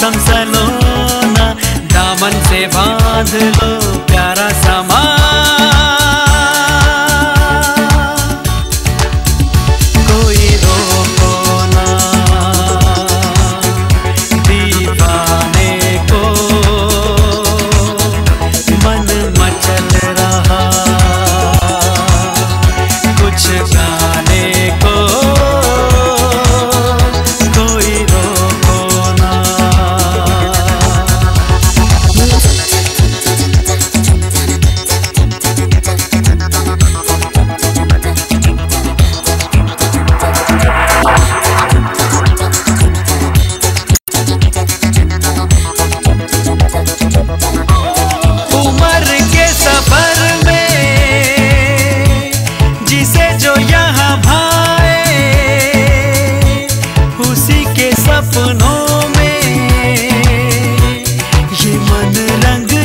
मौसम दामन से बाँध रंग